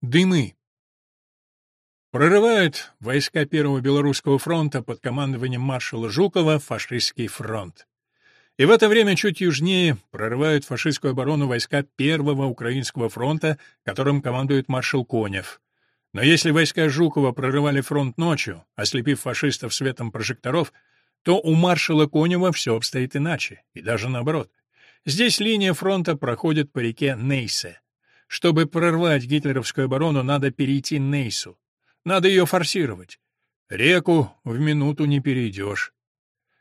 Дымы. Прорывают войска Первого Белорусского фронта под командованием маршала Жукова фашистский фронт. И в это время чуть южнее прорывают фашистскую оборону войска Первого Украинского фронта, которым командует маршал Конев. Но если войска Жукова прорывали фронт ночью, ослепив фашистов светом прожекторов, то у маршала Конева все обстоит иначе, и даже наоборот. Здесь линия фронта проходит по реке Нейсе. Чтобы прорвать гитлеровскую оборону, надо перейти Нейсу. Надо ее форсировать. Реку в минуту не перейдешь.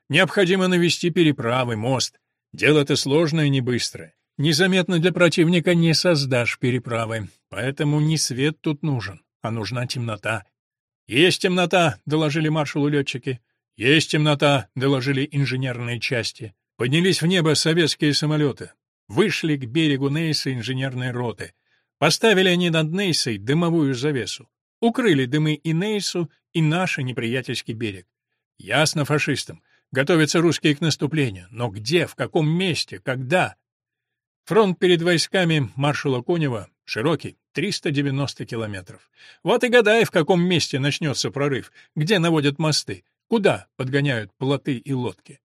Необходимо навести переправы, мост. Дело это сложное не быстрое. Незаметно для противника не создашь переправы, поэтому не свет тут нужен, а нужна темнота. «Есть темнота», — доложили маршалу летчики. «Есть темнота», — доложили инженерные части. Поднялись в небо советские самолеты. Вышли к берегу Нейса инженерные роты. Поставили они над Нейсой дымовую завесу. Укрыли дымы и Нейсу, и наш неприятельский берег. Ясно фашистам. Готовятся русские к наступлению. Но где, в каком месте, когда? Фронт перед войсками маршала Конева широкий, 390 километров. Вот и гадай, в каком месте начнется прорыв, где наводят мосты, куда подгоняют плоты и лодки.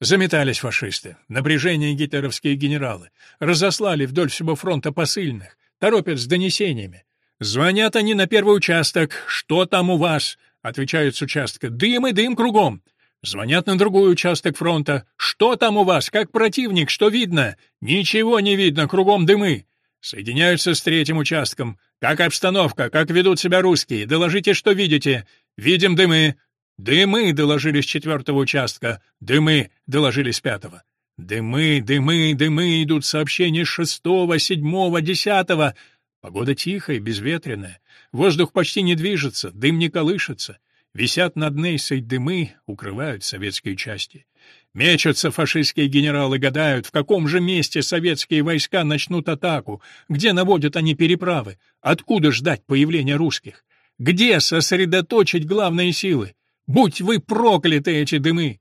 Заметались фашисты, напряжение гитлеровские генералы, разослали вдоль всего фронта посыльных, торопят с донесениями. Звонят они на первый участок. «Что там у вас?» Отвечают с участка. «Дым и дым кругом». Звонят на другой участок фронта. «Что там у вас? Как противник? Что видно?» «Ничего не видно, кругом дымы». Соединяются с третьим участком. «Как обстановка? Как ведут себя русские? Доложите, что видите». «Видим дымы». «Дымы!» — доложили с четвертого участка. «Дымы!» — доложили с пятого. «Дымы, дымы, дымы!» — идут сообщения с шестого, седьмого, десятого. Погода тихая, безветренная. Воздух почти не движется, дым не колышется. Висят над Нейсой дымы, укрывают советские части. Мечутся фашистские генералы, гадают, в каком же месте советские войска начнут атаку, где наводят они переправы, откуда ждать появления русских, где сосредоточить главные силы. Будь вы прокляты, эти дымы!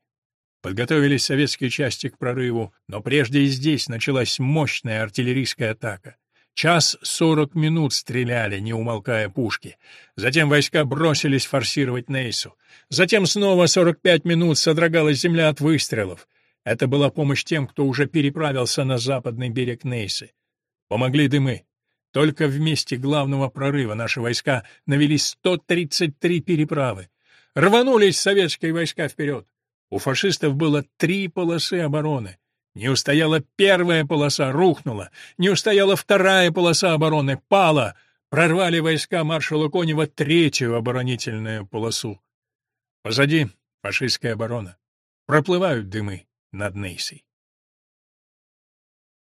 Подготовились советские части к прорыву, но прежде и здесь началась мощная артиллерийская атака. Час сорок минут стреляли, не умолкая пушки. Затем войска бросились форсировать Нейсу. Затем снова сорок пять минут содрогалась земля от выстрелов. Это была помощь тем, кто уже переправился на западный берег Нейсы. Помогли дымы. Только в месте главного прорыва наши войска навели 133 переправы. Рванулись советские войска вперед. У фашистов было три полосы обороны. Не устояла первая полоса, рухнула. Не устояла вторая полоса обороны, пала. Прорвали войска маршала Конева третью оборонительную полосу. Позади фашистская оборона. Проплывают дымы над Нейсой.